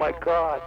my God.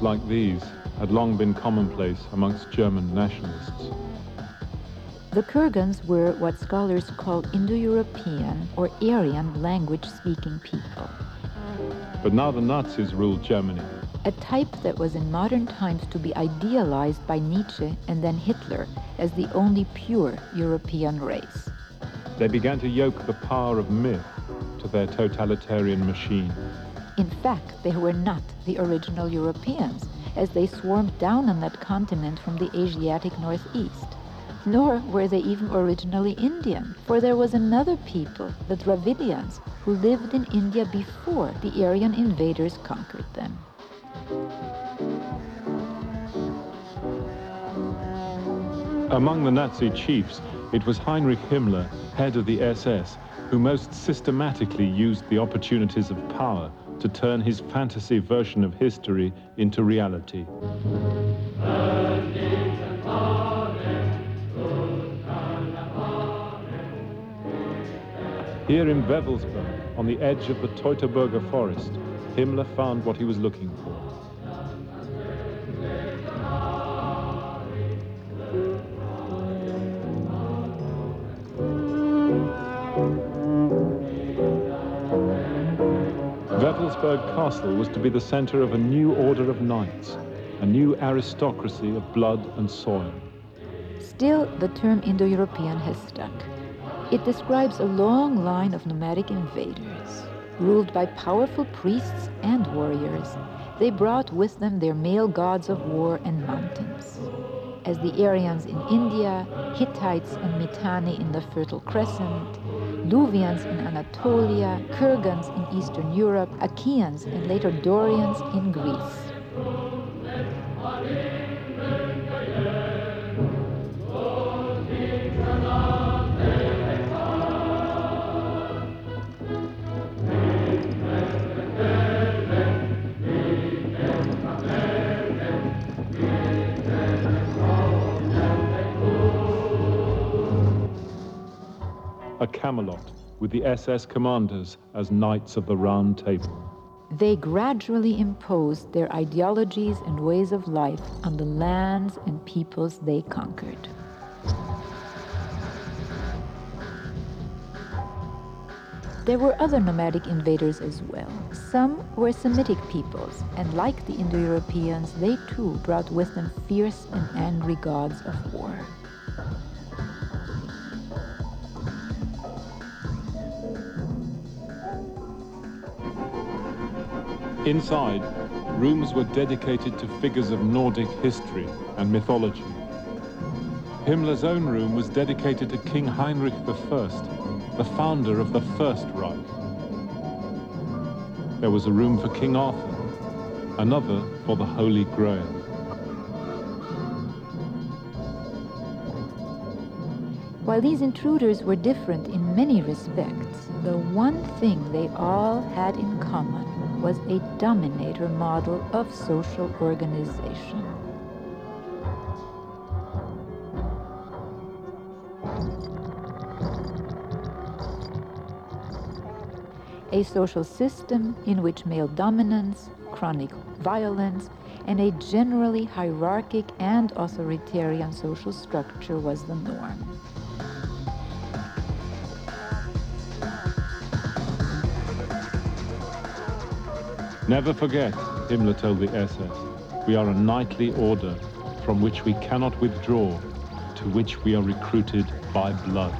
Like these had long been commonplace amongst German nationalists. The Kurgans were what scholars call Indo-European or Aryan language-speaking people, But now the Nazis ruled Germany. a type that was in modern times to be idealized by Nietzsche and then Hitler as the only pure European race. They began to yoke the power of myth to their totalitarian machine. In fact, they were not the original Europeans, as they swarmed down on that continent from the Asiatic northeast. Nor were they even originally Indian, for there was another people, the Dravidians, who lived in India before the Aryan invaders conquered them. Among the Nazi chiefs, it was Heinrich Himmler, head of the SS, who most systematically used the opportunities of power to turn his fantasy version of history into reality. Here in Wewelsburg, on the edge of the Teutoburger forest, Himmler found what he was looking for. Wewelsburg Castle was to be the center of a new order of knights, a new aristocracy of blood and soil. Still, the term Indo-European has stuck. It describes a long line of nomadic invaders, ruled by powerful priests and warriors. They brought with them their male gods of war and mountains. as the Aryans in India, Hittites and Mitanni in the Fertile Crescent, Luvians in Anatolia, Kurgans in Eastern Europe, Achaeans and later Dorians in Greece. A Camelot with the SS commanders as knights of the Round Table. They gradually imposed their ideologies and ways of life on the lands and peoples they conquered. There were other nomadic invaders as well. Some were Semitic peoples, and like the Indo Europeans, they too brought with them fierce and angry gods of war. Inside, rooms were dedicated to figures of Nordic history and mythology. Himmler's own room was dedicated to King Heinrich I, the founder of the First Reich. There was a room for King Arthur, another for the Holy Grail. While these intruders were different in many respects, the one thing they all had in common was a dominator model of social organization. A social system in which male dominance, chronic violence, and a generally hierarchic and authoritarian social structure was the norm. Never forget, Himmler told the SS, we are a knightly order from which we cannot withdraw, to which we are recruited by blood.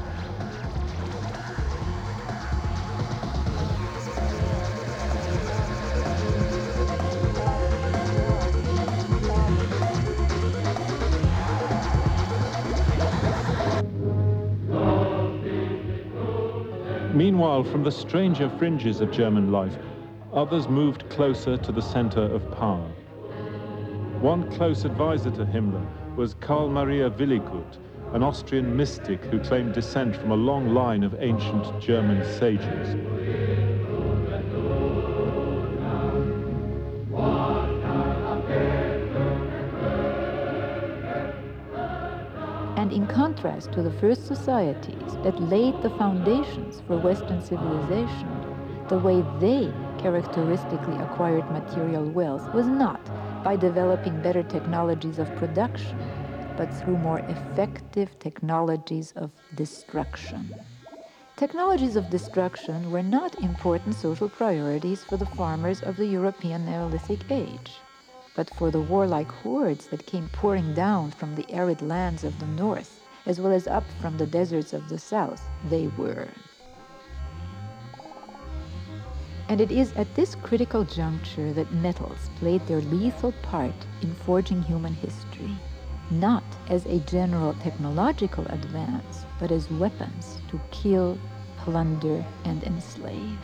Meanwhile, from the stranger fringes of German life, others moved closer to the center of power. One close advisor to Himmler was Karl Maria Willigut, an Austrian mystic who claimed descent from a long line of ancient German sages. And in contrast to the first societies that laid the foundations for Western civilization, the way they characteristically acquired material wealth was not by developing better technologies of production, but through more effective technologies of destruction. Technologies of destruction were not important social priorities for the farmers of the European Neolithic age, but for the warlike hordes that came pouring down from the arid lands of the north, as well as up from the deserts of the south, they were. And it is at this critical juncture that metals played their lethal part in forging human history, not as a general technological advance, but as weapons to kill, plunder, and enslave.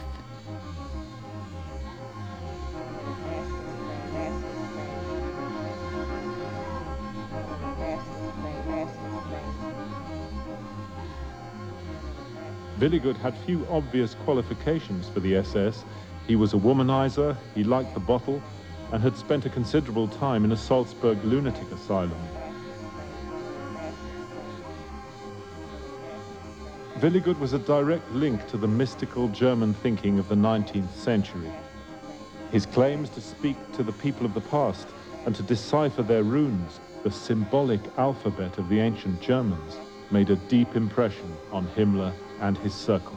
Willigut had few obvious qualifications for the SS. He was a womanizer, he liked the bottle, and had spent a considerable time in a Salzburg lunatic asylum. Willigut was a direct link to the mystical German thinking of the 19th century. His claims to speak to the people of the past and to decipher their runes, the symbolic alphabet of the ancient Germans, made a deep impression on Himmler and his circle.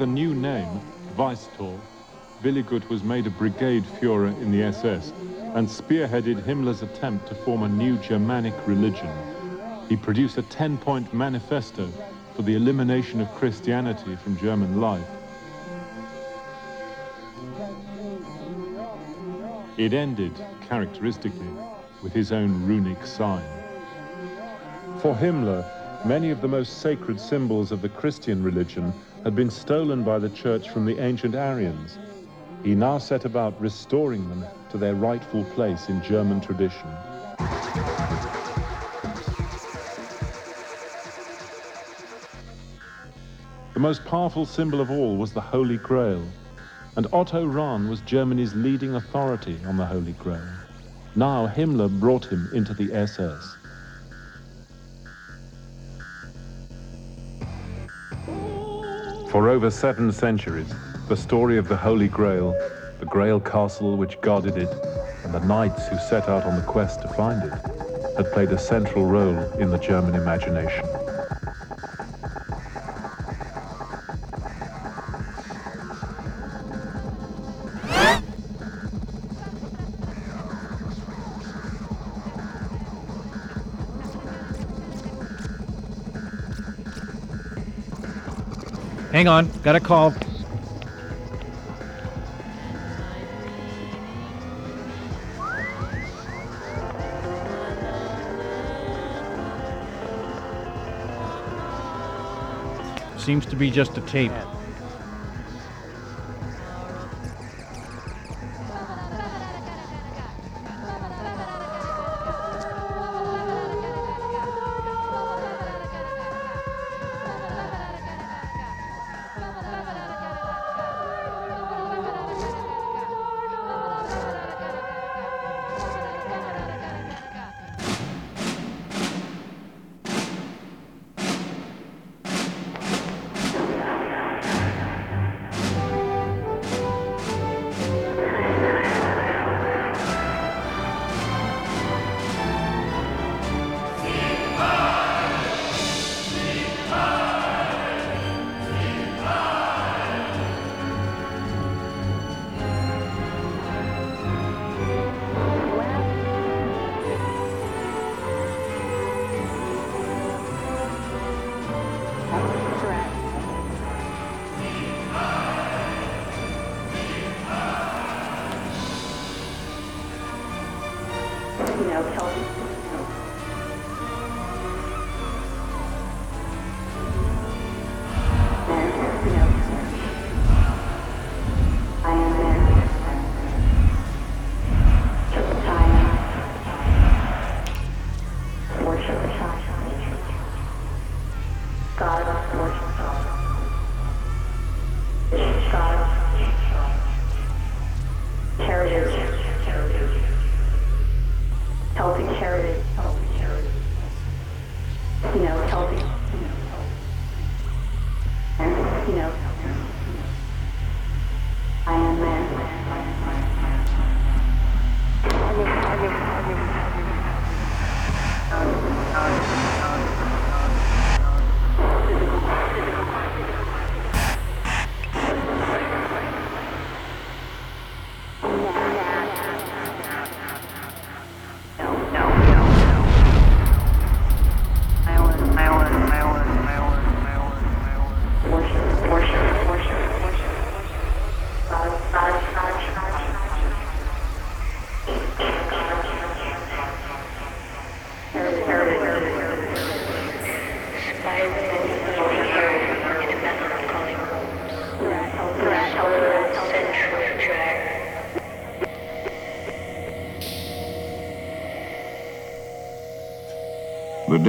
With a new name, Weisthor, Willigut was made a brigade Führer in the SS and spearheaded Himmler's attempt to form a new Germanic religion. He produced a 10-point manifesto for the elimination of Christianity from German life. It ended, characteristically, with his own runic sign. For Himmler, many of the most sacred symbols of the Christian religion had been stolen by the church from the ancient Aryans. He now set about restoring them to their rightful place in German tradition. The most powerful symbol of all was the Holy Grail, and Otto Rahn was Germany's leading authority on the Holy Grail. Now Himmler brought him into the SS. For over seven centuries, the story of the Holy Grail, the Grail castle which guarded it, and the knights who set out on the quest to find it, had played a central role in the German imagination. Hang on, got a call. Seems to be just a tape.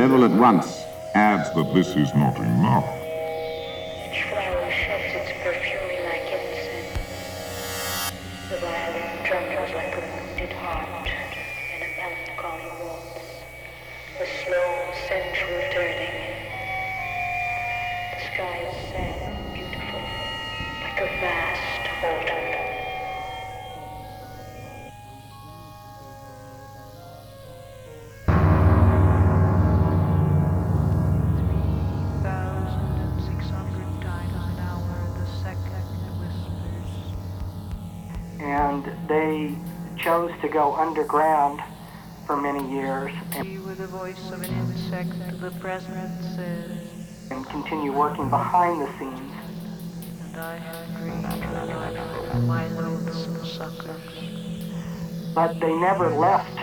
Devil at once adds that this is not enough. To go underground for many years and, with the voice of an insect the says, and continue working behind the scenes. and I have dreamed of my suckers. But they never left.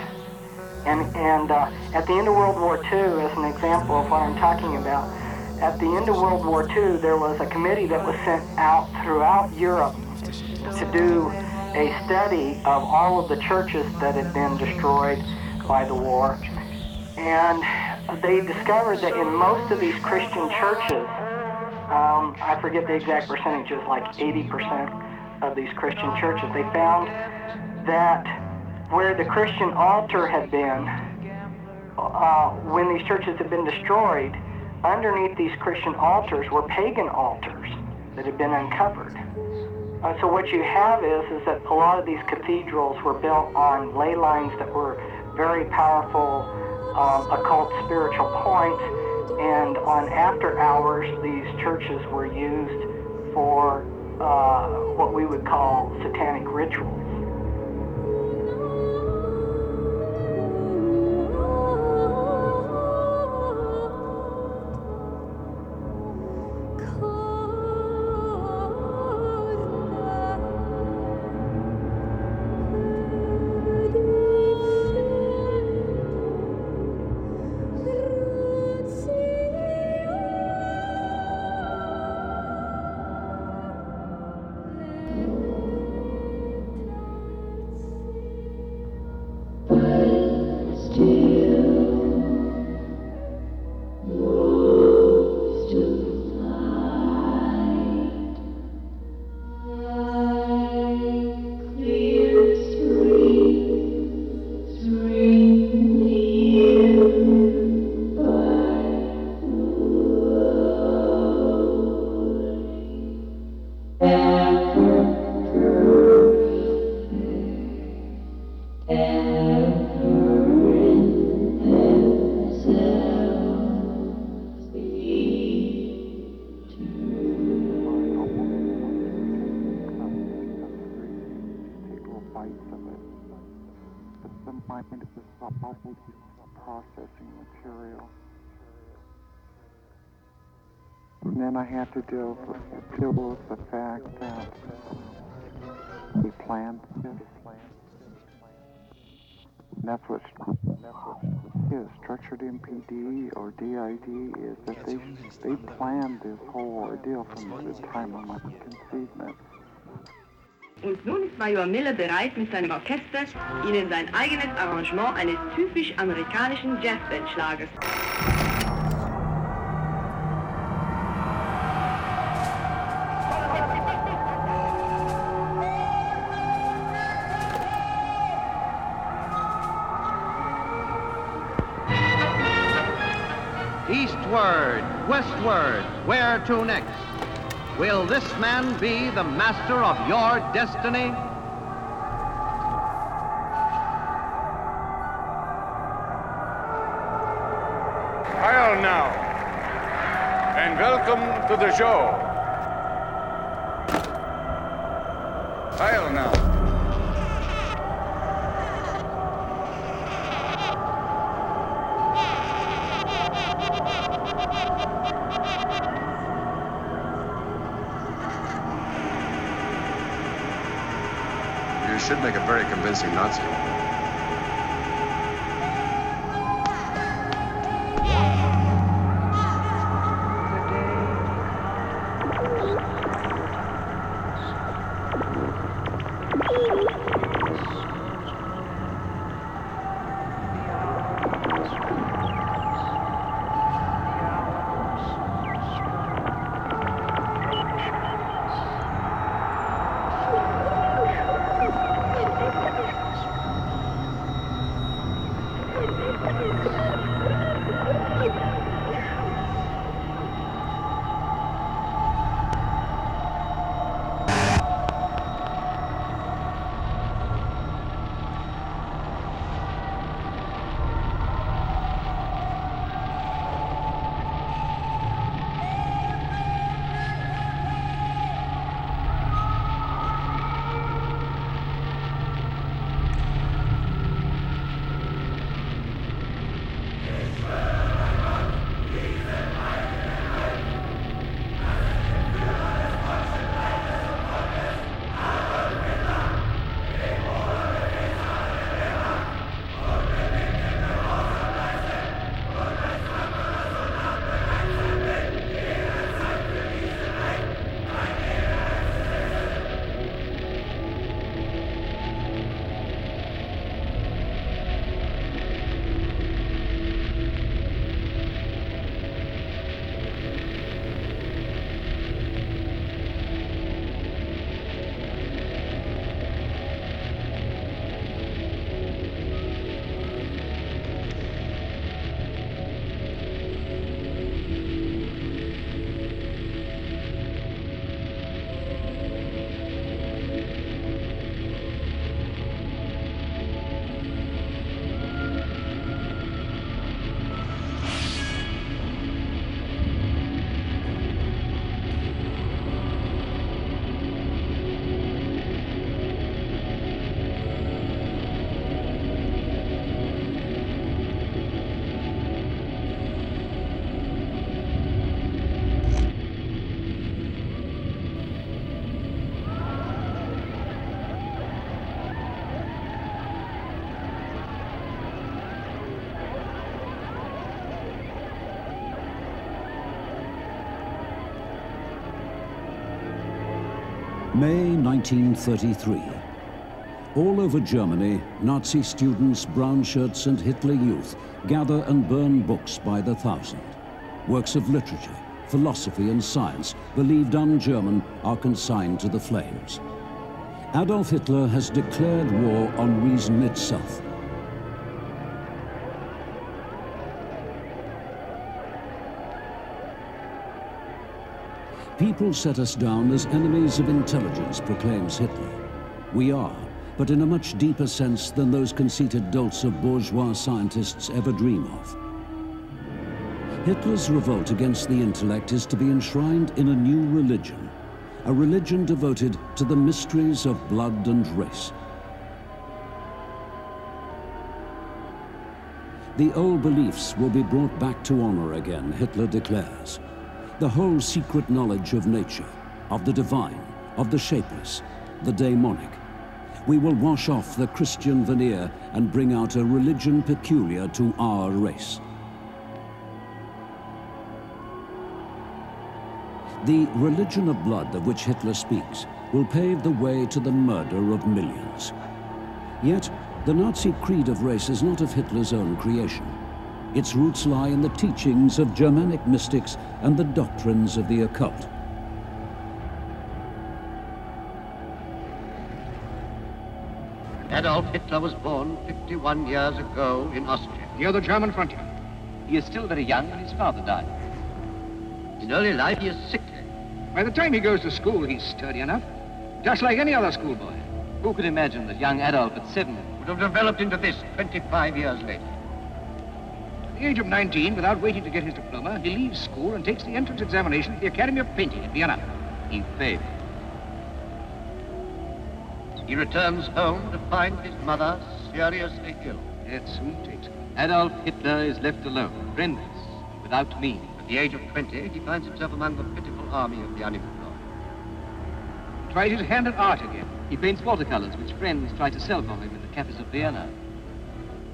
And, and uh, at the end of World War II, as an example of what I'm talking about, at the end of World War II, there was a committee that was sent out throughout Europe to do a study of all of the churches that had been destroyed by the war. And they discovered that in most of these Christian churches, um, I forget the exact percentages, like 80% of these Christian churches, they found that where the Christian altar had been, uh, when these churches had been destroyed, underneath these Christian altars were pagan altars that had been uncovered. Uh, so what you have is is that a lot of these cathedrals were built on ley lines that were very powerful um, occult spiritual points, and on after hours, these churches were used for uh, what we would call satanic rituals. Deal deal with the fact that we planned this. that's what's, that's what is structured MPD or DID is that they they planned this whole ordeal from the time of my conceivement. Und nun ist Major Miller bereit, mit seinem Orchester Ihnen sein eigenes Arrangement eines typisch amerikanischen Jazzband-Schlagers. Eastward, westward, where to next? Will this man be the master of your destiny? Heil now, and welcome to the show. Make a very May 1933. All over Germany, Nazi students, brown shirts, and Hitler youth gather and burn books by the thousand. Works of literature, philosophy, and science, believed un-German, are consigned to the flames. Adolf Hitler has declared war on reason itself. People set us down as enemies of intelligence, proclaims Hitler. We are, but in a much deeper sense than those conceited dolts of bourgeois scientists ever dream of. Hitler's revolt against the intellect is to be enshrined in a new religion, a religion devoted to the mysteries of blood and race. The old beliefs will be brought back to honor again, Hitler declares the whole secret knowledge of nature, of the divine, of the shapeless, the daemonic, we will wash off the Christian veneer and bring out a religion peculiar to our race. The religion of blood of which Hitler speaks will pave the way to the murder of millions. Yet, the Nazi creed of race is not of Hitler's own creation. Its roots lie in the teachings of Germanic mystics and the doctrines of the occult. Adolf Hitler was born 51 years ago in Austria. Near the German frontier. He is still very young when his father died. In early life, he is sickly. By the time he goes to school, he's sturdy enough. Just like any other schoolboy. Who could imagine that young Adolf at seven would have developed into this 25 years later? At the age of 19, without waiting to get his diploma, he leaves school and takes the entrance examination at the Academy of Painting in Vienna. He fails. He returns home to find his mother seriously ill. That soon takes him. Adolf Hitler is left alone, friendless, without means. At the age of 20, he finds himself among the pitiful army of the unemployed. He Tries his hand at art again. He paints watercolors which friends try to sell for him in the cafes of Vienna.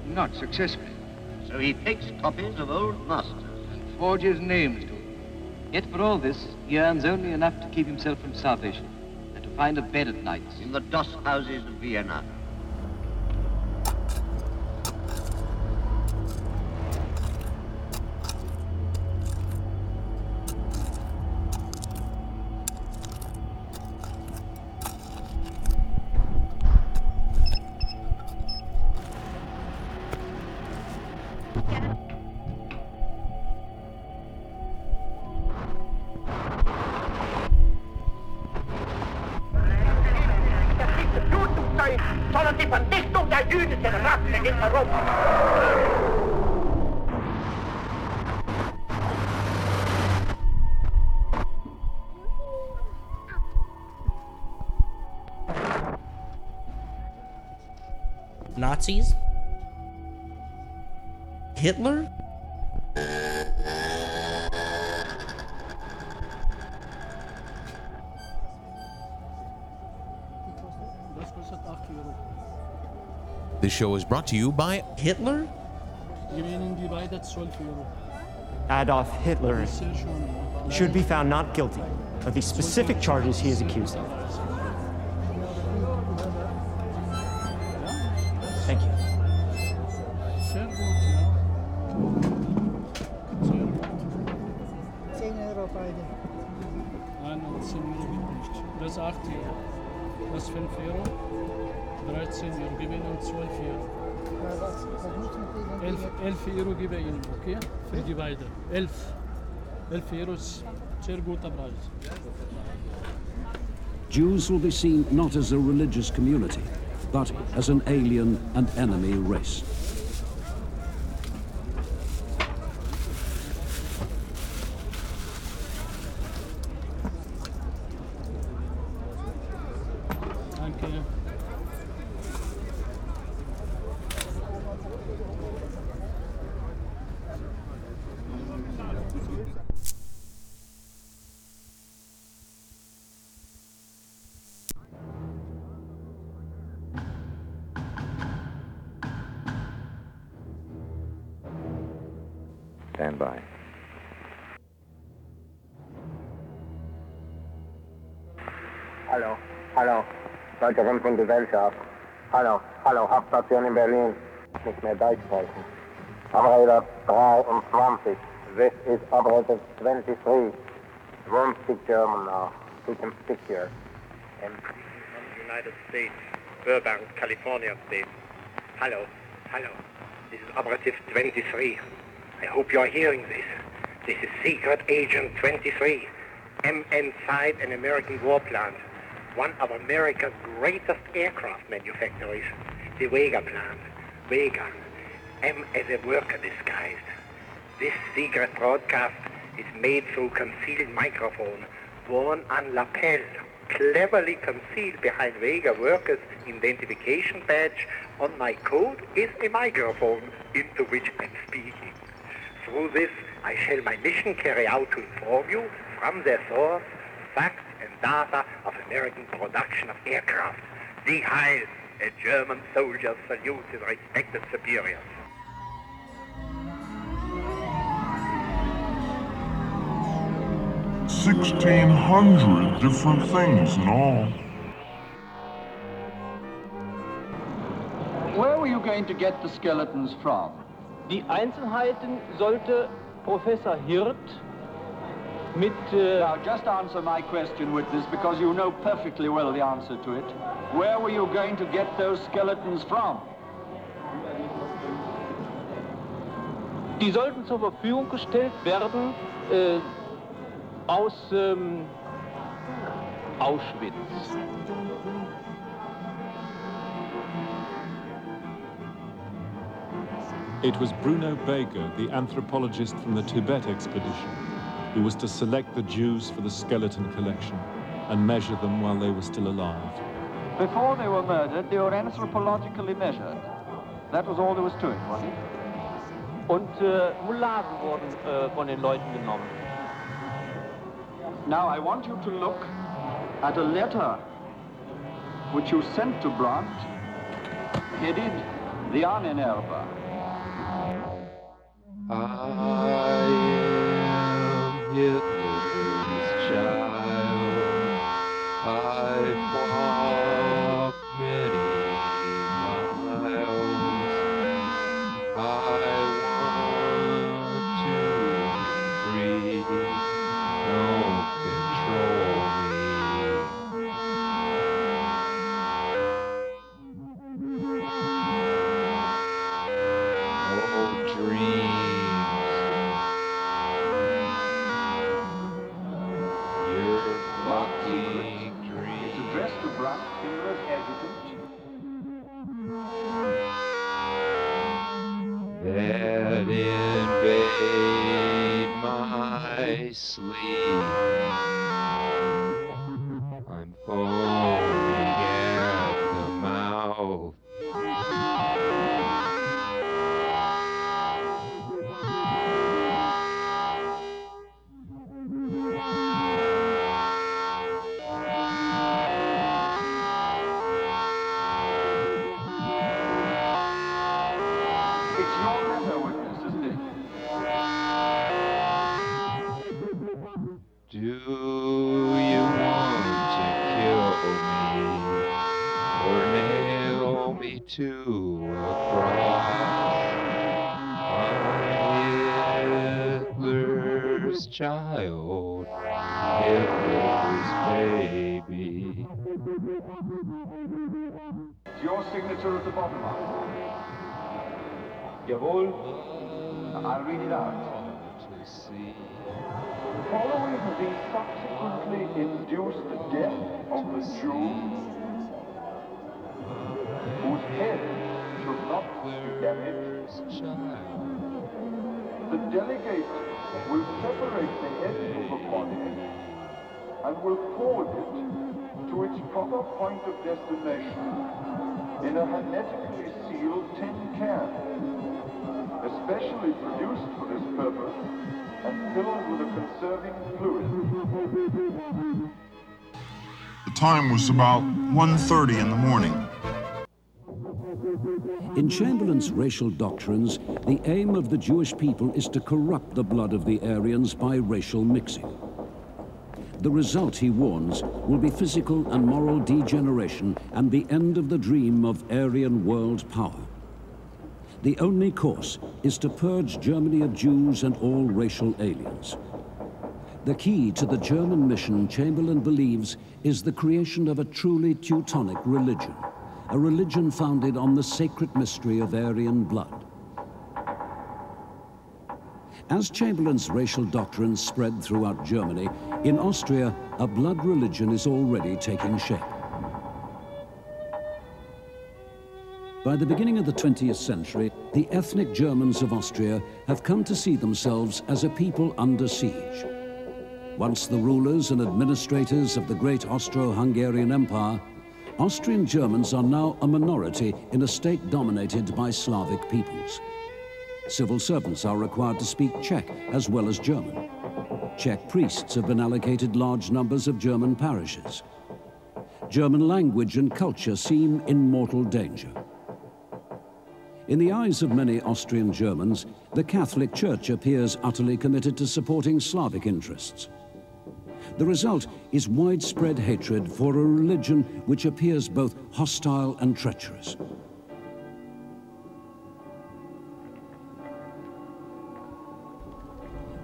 Not successfully. So he takes copies of old masters. And forges names to them. Yet for all this, he earns only enough to keep himself from starvation and to find a bed at night in the doss houses of Vienna. Nazis? Hitler? This show is brought to you by Hitler? Adolf Hitler should be found not guilty of the specific charges he is accused of. euro. 13 ihnen 12 Euro. 11, 11 Euro gebe ihnen, okay? Für die beiden. 11. 11 Euro ist sehr guter Preis. Jews will be seen not as a religious community, but as an alien and enemy race. Deutsche Rundfunkgesellschaft. Hallo, hallo, Hauptstation in Berlin. Nicht mehr Deutsch sprechen. Operator 23. This is Operator 23. Won't speak German now. We can speak here. the United States, Burbank, California state. Hello, hello. This is Operative 23. I hope you are hearing this. This is Secret Agent 23. MN Side, an American war plant. One of America's greatest aircraft manufacturers. The Vega plant. Vega. M as a worker disguised. This secret broadcast is made through concealed microphone worn on lapel, cleverly concealed behind Vega workers' identification badge on my coat is a microphone into which I'm speaking. Through this, I shall my mission carry out to inform you from their source, facts and data of American production of aircraft. Sieg Heil! A German soldier salutes his respected superiors. Sixteen hundred different things in all. Where were you going to get the skeletons from? Die Einzelheiten sollte Professor Hirt mit... Äh now, just answer my question, witness, because you know perfectly well the answer to it. Where were you going to get those skeletons from? Die sollten zur Verfügung gestellt werden äh, aus ähm, Auschwitz. It was Bruno Beger, the anthropologist from the Tibet expedition, who was to select the Jews for the skeleton collection and measure them while they were still alive. Before they were murdered, they were anthropologically measured. That was all there was to it, wasn't it? Und äh, Moulagen wurden äh, von den Leuten genommen. Now I want you to look at a letter which you sent to Brandt, headed The Ahnenerbe. I am signature at the bottom of it. Jawohl. I'll read it out. Following the subsequently induced death of the Jew, whose head should not be damaged, the delegate will separate the head from the body and will forward it to its proper point of destination in a hermetically sealed tin can, especially produced for this purpose and filled with a conserving fluid. The time was about 1.30 in the morning. In Chamberlain's racial doctrines, the aim of the Jewish people is to corrupt the blood of the Aryans by racial mixing. The result, he warns, will be physical and moral degeneration and the end of the dream of Aryan world power. The only course is to purge Germany of Jews and all racial aliens. The key to the German mission, Chamberlain believes, is the creation of a truly Teutonic religion, a religion founded on the sacred mystery of Aryan blood. As Chamberlain's racial doctrines spread throughout Germany, in Austria, a blood religion is already taking shape. By the beginning of the 20th century, the ethnic Germans of Austria have come to see themselves as a people under siege. Once the rulers and administrators of the great Austro-Hungarian Empire, Austrian Germans are now a minority in a state dominated by Slavic peoples. Civil servants are required to speak Czech as well as German. Czech priests have been allocated large numbers of German parishes. German language and culture seem in mortal danger. In the eyes of many Austrian Germans, the Catholic Church appears utterly committed to supporting Slavic interests. The result is widespread hatred for a religion which appears both hostile and treacherous.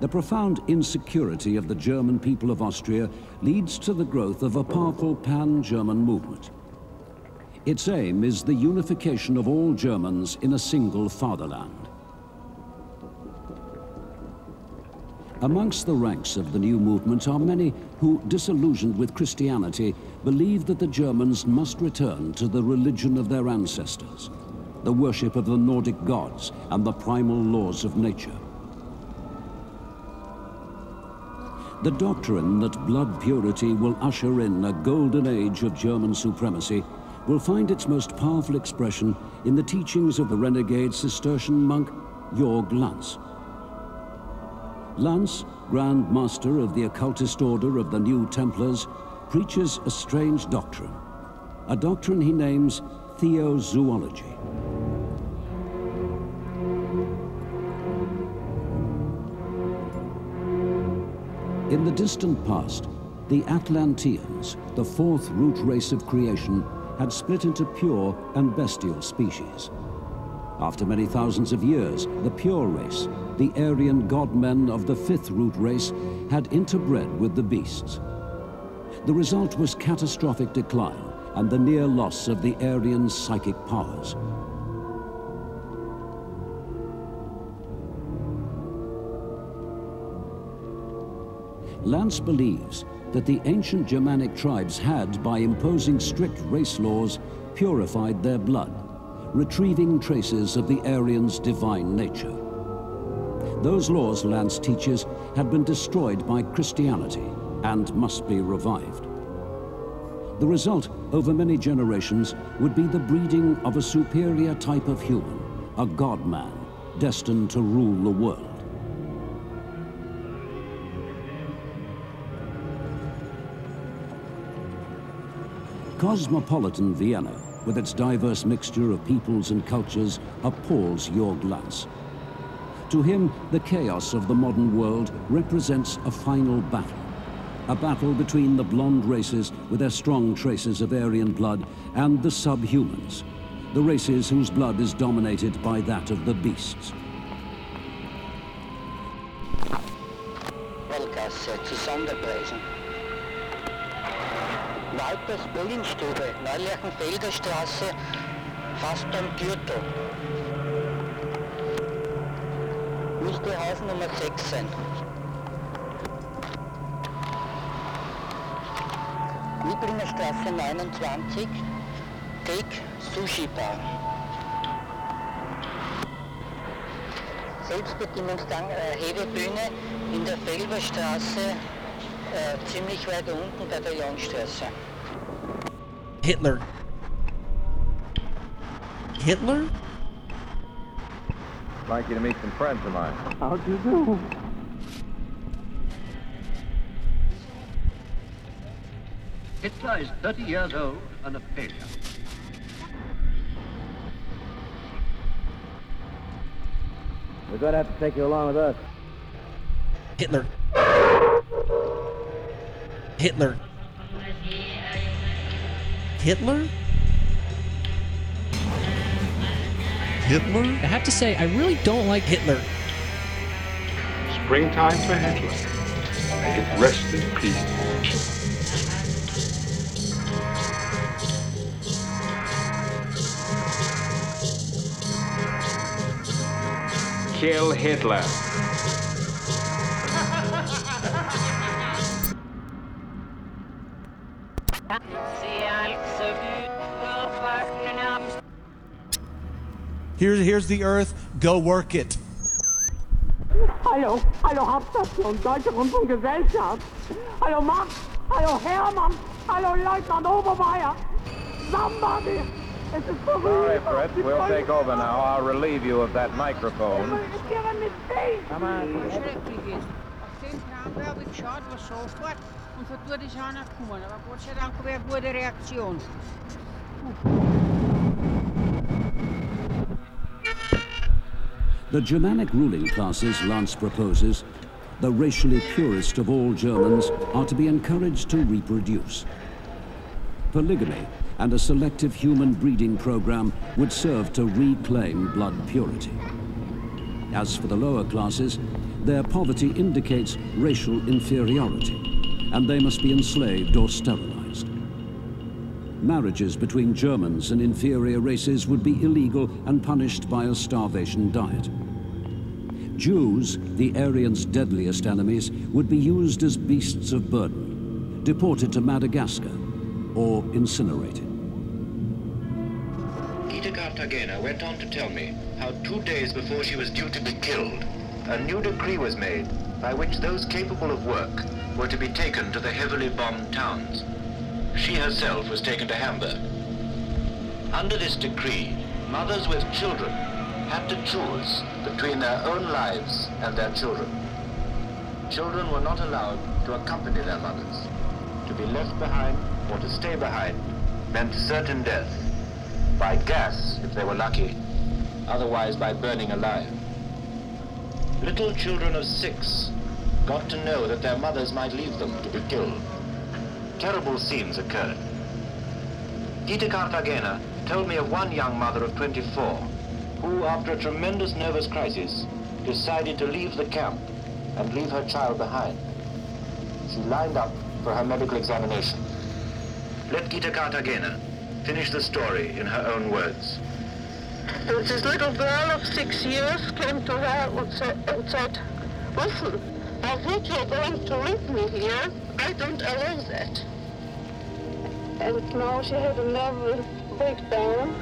The profound insecurity of the German people of Austria leads to the growth of a powerful pan-German movement. Its aim is the unification of all Germans in a single fatherland. Amongst the ranks of the new movement are many who, disillusioned with Christianity, believe that the Germans must return to the religion of their ancestors, the worship of the Nordic gods and the primal laws of nature. The doctrine that blood purity will usher in a golden age of German supremacy will find its most powerful expression in the teachings of the renegade Cistercian monk Jorg Lanz. Lanz, Grand Master of the occultist order of the New Templars, preaches a strange doctrine, a doctrine he names theozoology. In the distant past, the Atlanteans, the fourth root race of creation, had split into pure and bestial species. After many thousands of years, the pure race, the Aryan godmen of the fifth root race, had interbred with the beasts. The result was catastrophic decline and the near loss of the Aryan psychic powers. Lanz believes that the ancient Germanic tribes had, by imposing strict race laws, purified their blood, retrieving traces of the Aryans' divine nature. Those laws, Lanz teaches, had been destroyed by Christianity and must be revived. The result, over many generations, would be the breeding of a superior type of human, a god-man, destined to rule the world. Cosmopolitan Vienna, with its diverse mixture of peoples and cultures, appalls Jorg Lanz. To him, the chaos of the modern world represents a final battle. A battle between the blonde races with their strong traces of Aryan blood and the subhumans, the races whose blood is dominated by that of the beasts. Waldgasse zu Sonderpreisen. Walters Berlinstube, Neulerchenfelder Straße, fast beim Gürtel. Müsste Haus Nummer 6 sein. Liblinger Straße 29, Take Sushi Bar. Selbstbedienungsgang äh, Hebebühne in der Felberstraße, äh, ziemlich weit unten bei der Jungstraße. Hitler. Hitler? I'd like you to meet some friends of mine. How'd you do? Hitler is 30 years old and a failure. We're going to have to take you along with us. Hitler. Hitler. Hitler? Hitler? I have to say, I really don't like Hitler. Springtime for Hitler. May it rest in peace. Kill Hitler. Here's, here's the earth, go work it. Hallo, hallo Hauptstation, Deutsche Rundfunkgesellschaft. Hallo Max, hallo Hermann, hallo Leutnant Obermeier. Somebody, es ist All right, vorüber. Fritz, we'll take over now. I'll relieve you of that microphone. It's giving me space. Come on. Schrecklich ist. Auf den Kram werde ich schaut, was sofort Und für die ist einer gekommen. Aber Gott sei Dank wäre eine gute The Germanic ruling classes, Lanz proposes, the racially purest of all Germans, are to be encouraged to reproduce. Polygamy and a selective human breeding program would serve to reclaim blood purity. As for the lower classes, their poverty indicates racial inferiority, and they must be enslaved or sterilized. Marriages between Germans and inferior races would be illegal and punished by a starvation diet. Jews, the Aryans' deadliest enemies, would be used as beasts of burden, deported to Madagascar, or incinerated. Gita Cartagena went on to tell me how two days before she was due to be killed, a new decree was made by which those capable of work were to be taken to the heavily bombed towns. She herself was taken to Hamburg. Under this decree, mothers with children had to choose between their own lives and their children. Children were not allowed to accompany their mothers. To be left behind or to stay behind meant certain death. By gas, if they were lucky, otherwise by burning alive. Little children of six got to know that their mothers might leave them to be killed. Terrible scenes occurred. Gita Cartagena told me of one young mother of 24 who, after a tremendous nervous crisis, decided to leave the camp and leave her child behind. She lined up for her medical examination. Let Gita Cartagena finish the story in her own words. This little girl of six years came to her and said listen, I think you're going to leave me here. I don't allow that. And now she had a nervous breakdown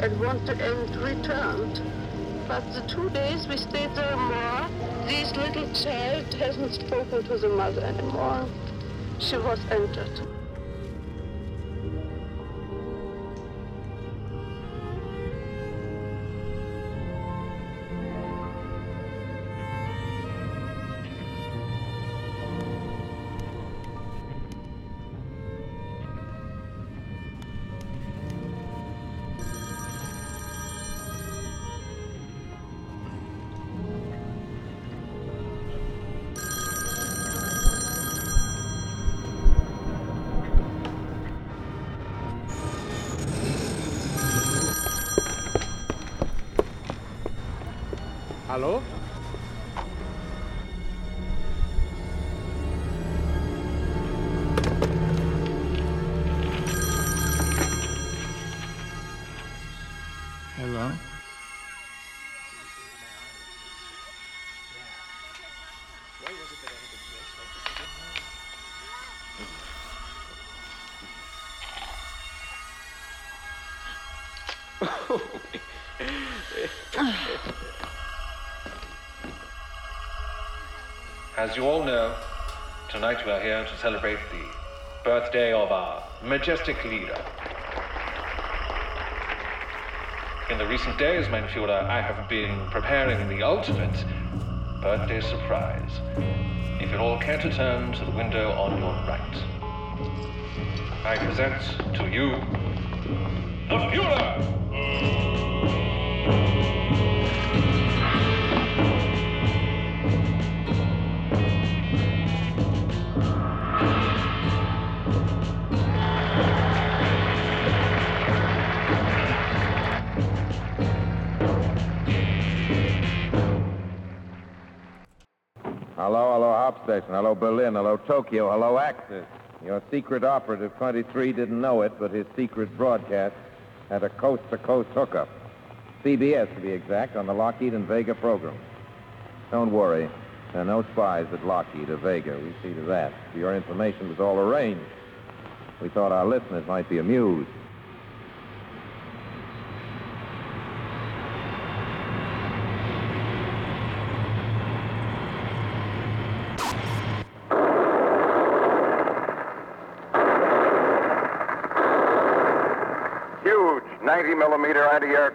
and wanted and returned. But the two days we stayed there more, this little child hasn't spoken to the mother anymore. She was entered. As you all know, tonight we are here to celebrate the birthday of our majestic leader. In the recent days, Führer, I have been preparing the ultimate birthday surprise. If you'd all care to turn to the window on your right, I present to you the Führer! Station. Hello, Berlin. Hello, Tokyo. Hello, Axis. Your secret operative 23 didn't know it, but his secret broadcast had a coast-to-coast hookup. CBS, to be exact, on the Lockheed and Vega program. Don't worry. There are no spies at Lockheed or Vega. We see to that. Your information was all arranged. We thought our listeners might be amused.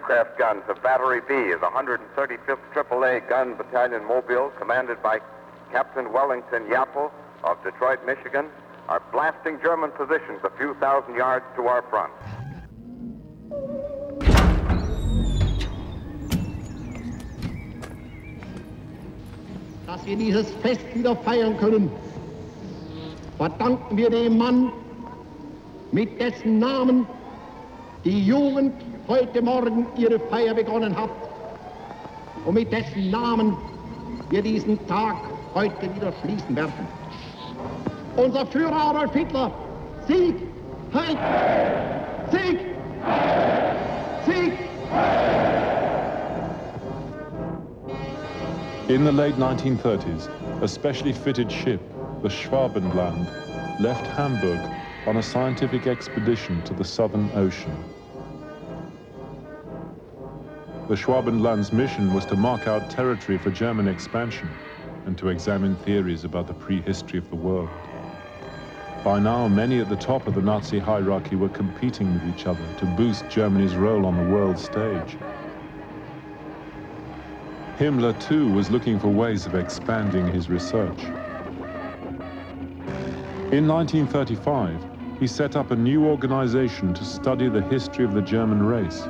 Anti-aircraft guns of Battery B of the 135th AAA Gun Battalion Mobile, commanded by Captain Wellington Yapple, of Detroit, Michigan, are blasting German positions a few thousand yards to our front. Dass wir dieses Fest wieder feiern können, verdanken wir dem Mann, mit dessen Namen die Jugend heute Morgen ihre Feier begonnen hat und mit dessen Namen wir diesen Tag heute wieder schließen werden. Unser Führer Adolf Hitler, Sieg, Halt, Sieg, Sieg. In the late 1930s, a specially fitted ship, the Schwabenland, left Hamburg on a scientific expedition to the Southern Ocean. The Schwabenland's mission was to mark out territory for German expansion and to examine theories about the prehistory of the world. By now, many at the top of the Nazi hierarchy were competing with each other to boost Germany's role on the world stage. Himmler, too, was looking for ways of expanding his research. In 1935, he set up a new organization to study the history of the German race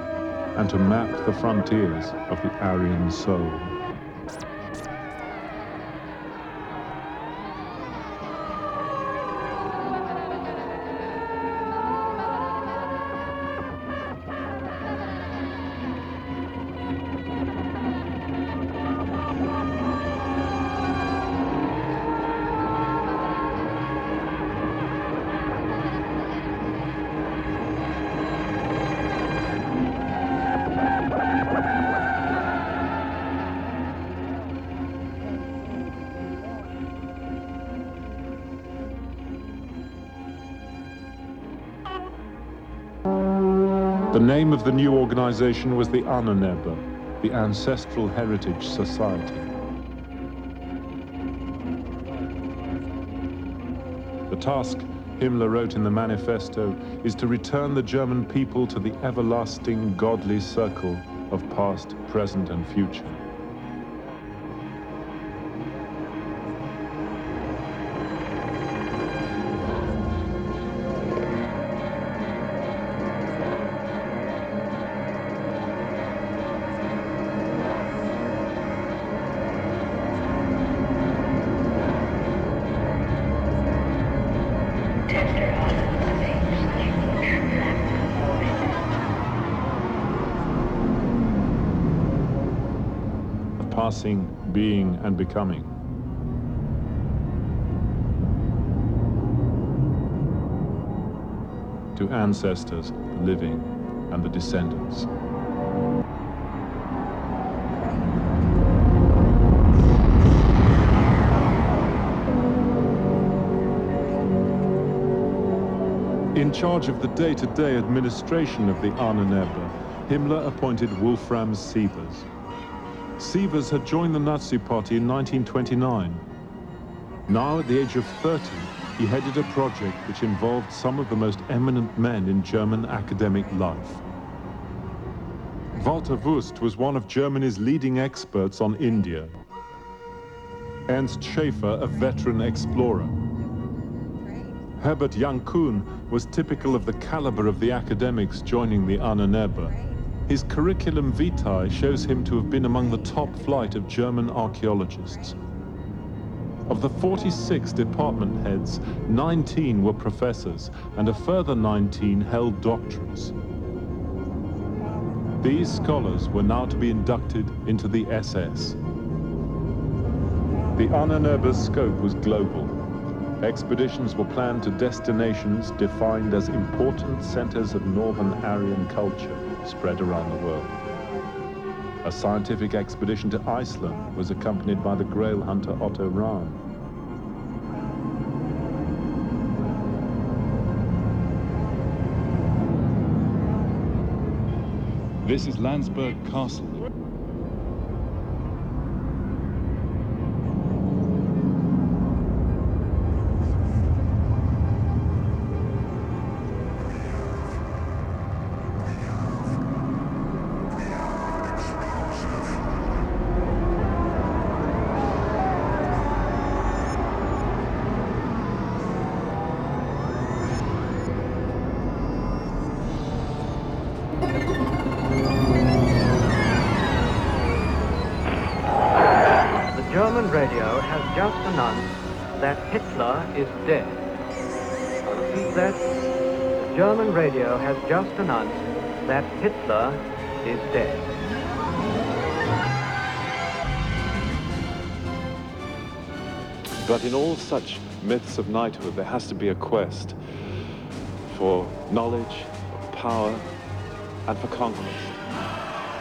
and to map the frontiers of the Aryan soul. Name of the new organization was the Ahnenerbe, the Ancestral Heritage Society. The task, Himmler wrote in the manifesto, is to return the German people to the everlasting godly circle of past, present, and future. Passing, being, and becoming. To ancestors, the living, and the descendants. In charge of the day-to-day administration of the Ahnenerbe, Himmler appointed Wolfram Sievers. Sievers had joined the Nazi Party in 1929. Now, at the age of 30, he headed a project which involved some of the most eminent men in German academic life. Walter Wust was one of Germany's leading experts on India. Ernst Schaefer, a veteran explorer. Herbert Jankuhn was typical of the caliber of the academics joining the Ahnenerbe. His curriculum vitae shows him to have been among the top flight of German archaeologists. Of the 46 department heads, 19 were professors, and a further 19 held doctorates. These scholars were now to be inducted into the SS. The Ahnenerbe's scope was global. Expeditions were planned to destinations defined as important centers of Northern Aryan culture spread around the world. A scientific expedition to Iceland was accompanied by the Grail hunter Otto Rahn. This is Landsberg Castle. Such myths of knighthood, there has to be a quest for knowledge, for power, and for conquest.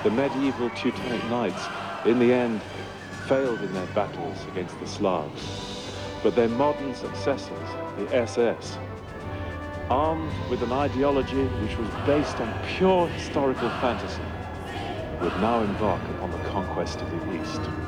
The medieval Teutonic knights, in the end, failed in their battles against the Slavs. But their modern successors, the SS, armed with an ideology which was based on pure historical fantasy, would now embark upon the conquest of the East.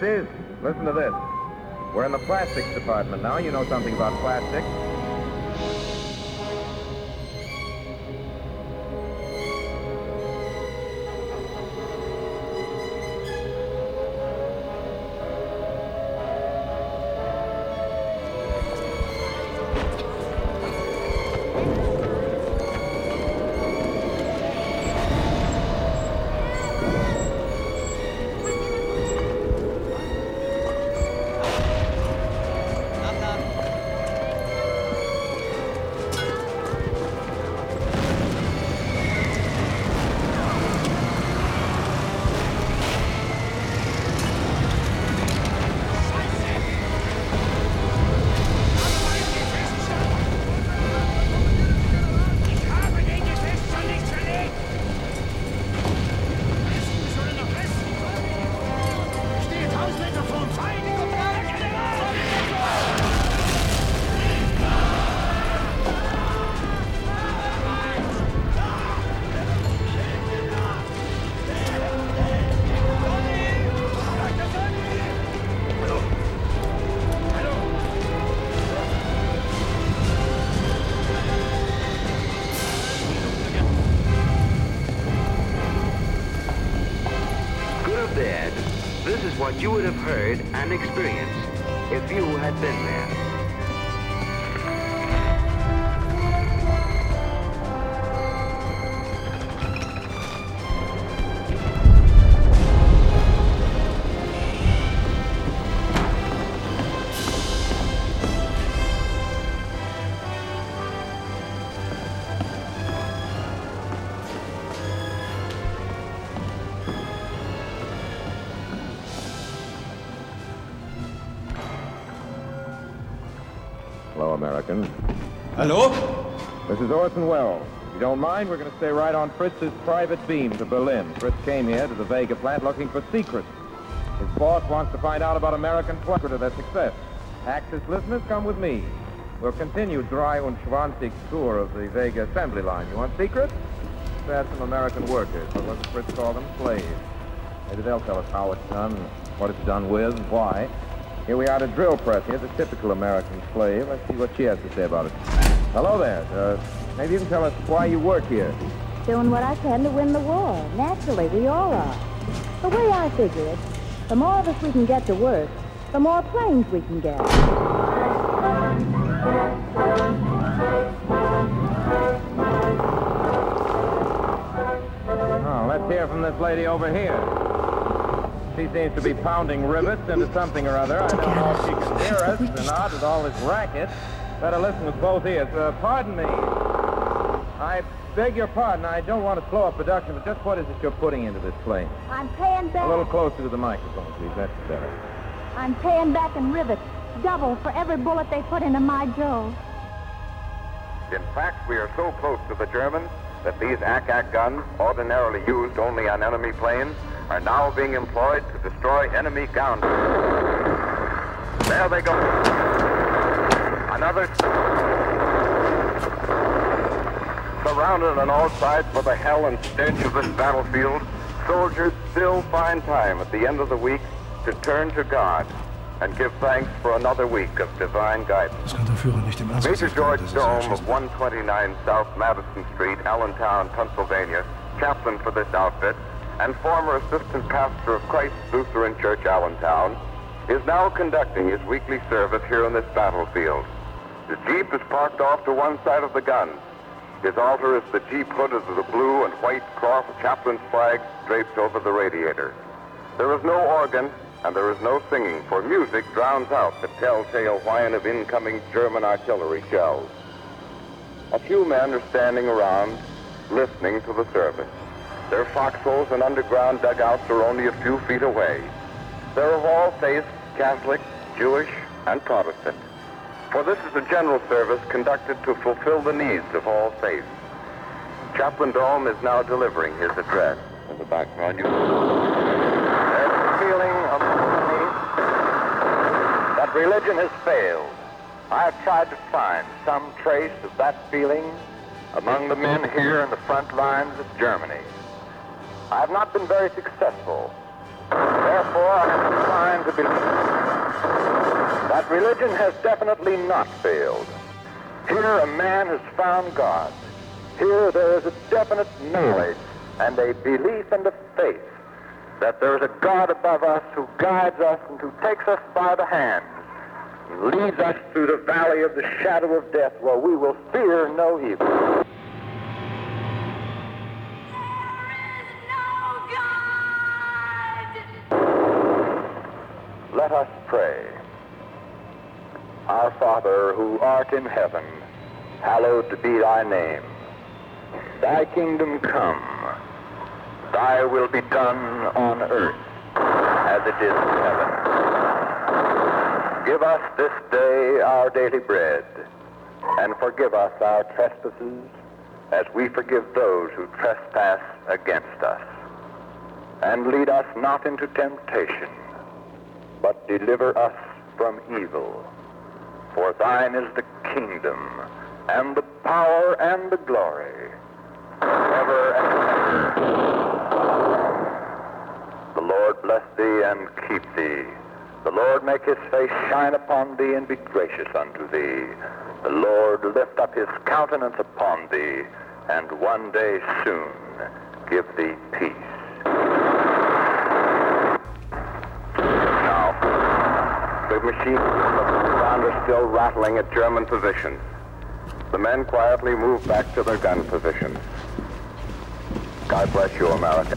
Listen to this. We're in the plastics department now. You know something about plastics. What you would have heard and experienced if you had been there. Orson Welles. If you don't mind, we're going to stay right on Fritz's private beam to Berlin. Fritz came here to the Vega plant looking for secrets. His boss wants to find out about American plans to their success. Axis listeners, come with me. We'll continue Dry und Schwanzig's tour of the Vega assembly line. You want secrets? Let's some American workers, or what does Fritz call them? Slaves. Maybe they'll tell us how it's done, what it's done with, and why. Here we are at a drill press. Here's a typical American slave. Let's see what she has to say about it. Hello there. Uh, maybe you can tell us why you work here. Doing what I can to win the war. Naturally, we all are. The way I figure it, the more of us we can get to work, the more planes we can get. Oh, let's hear from this lady over here. She seems to be pounding rivets into something or other. I don't know if she can hear us or not with all this racket. Better listen with both ears. Uh, pardon me. I beg your pardon. I don't want to slow up production, but just what is it you're putting into this plane? I'm paying back. A little closer to the microphone, please. That's better. I'm paying back in rivets. Double for every bullet they put into my Joe. In fact, we are so close to the Germans that these ack-ack guns, ordinarily used only on enemy planes, are now being employed to destroy enemy ground. There they go. Another. Surrounded on all sides by the hell and stench of this battlefield, soldiers still find time at the end of the week to turn to God and give thanks for another week of divine guidance. Major George Dome of 129 South Madison Street, Allentown, Pennsylvania, chaplain for this outfit, and former assistant pastor of Christ Lutheran Church, Allentown, is now conducting his weekly service here on this battlefield. The Jeep is parked off to one side of the guns. His altar is the Jeep hood of the blue and white cross chaplain's flag draped over the radiator. There is no organ and there is no singing, for music drowns out the telltale whine of incoming German artillery shells. A few men are standing around, listening to the service. Their foxholes and underground dugouts are only a few feet away. They're of all faiths, Catholic, Jewish, and Protestant. For this is a general service conducted to fulfill the needs of all faiths. Chaplain Dome is now delivering his address. In the background, you... There's a feeling among me that religion has failed. I've tried to find some trace of that feeling among the men here in the front lines of Germany. I have not been very successful. Therefore, I am inclined to believe that religion has definitely not failed. Here, a man has found God. Here, there is a definite knowledge and a belief and a faith that there is a God above us who guides us and who takes us by the hand and leads us through the valley of the shadow of death where we will fear no evil. Let us pray. Our Father, who art in heaven, hallowed be thy name. Thy kingdom come. Thy will be done on earth as it is in heaven. Give us this day our daily bread, and forgive us our trespasses as we forgive those who trespass against us. And lead us not into temptation, but deliver us from evil. For thine is the kingdom, and the power, and the glory, forever and ever. The Lord bless thee and keep thee. The Lord make his face shine upon thee and be gracious unto thee. The Lord lift up his countenance upon thee, and one day soon give thee peace. The machines around are still rattling at German positions. The men quietly move back to their gun positions. God bless you, America.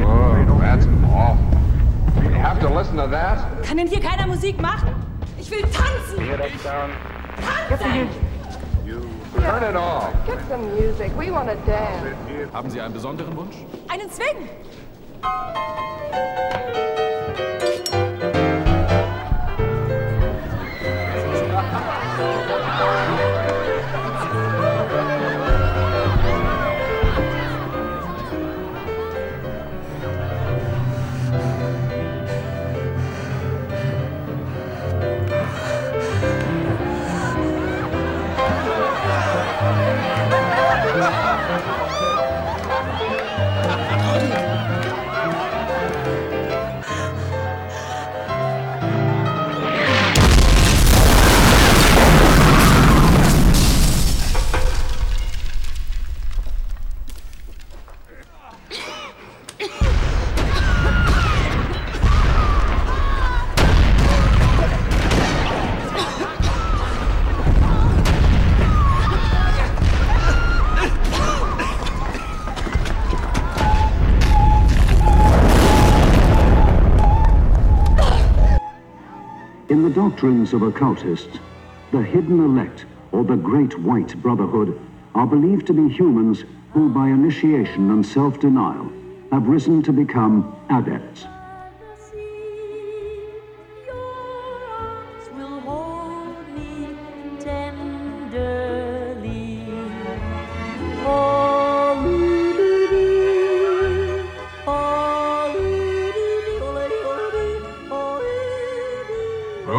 Whoa, that's awful. You have to listen to that? Kann denn hier keiner Musik machen? Ich will tanzen! Tanzen! Turn it off. Get some music. We want to dance. Haben Sie einen besonderen Wunsch? Einen Swing! Doctrines of occultists, the hidden elect, or the Great White Brotherhood, are believed to be humans who, by initiation and self-denial, have risen to become adepts.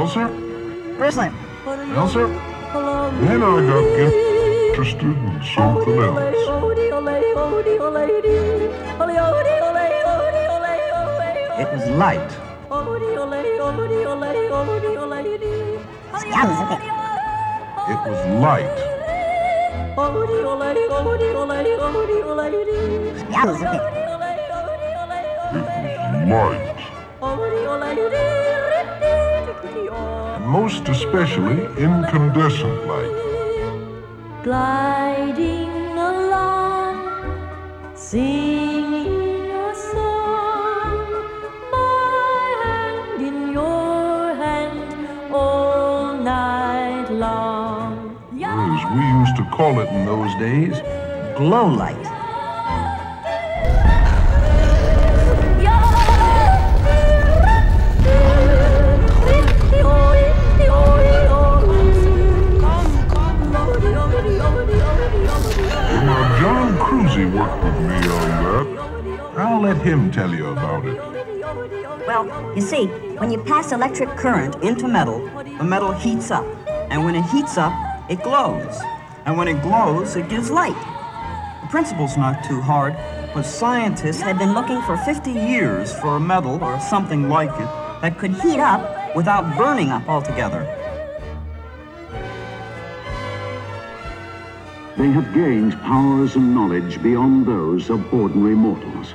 Well, sir? Wrestling. Well, sir? Then I got interested in something else. It was light. It was light. It was light. Most especially incandescent light. gliding along, singing a song, my hand in your hand all night long. Or as we used to call it in those days, glow light. Me on that. I'll let him tell you about it. Well, you see, when you pass electric current into metal, the metal heats up. And when it heats up, it glows. And when it glows, it gives light. The principle's not too hard, but scientists had been looking for 50 years for a metal or something like it that could heat up without burning up altogether. They have gained powers and knowledge beyond those of ordinary mortals.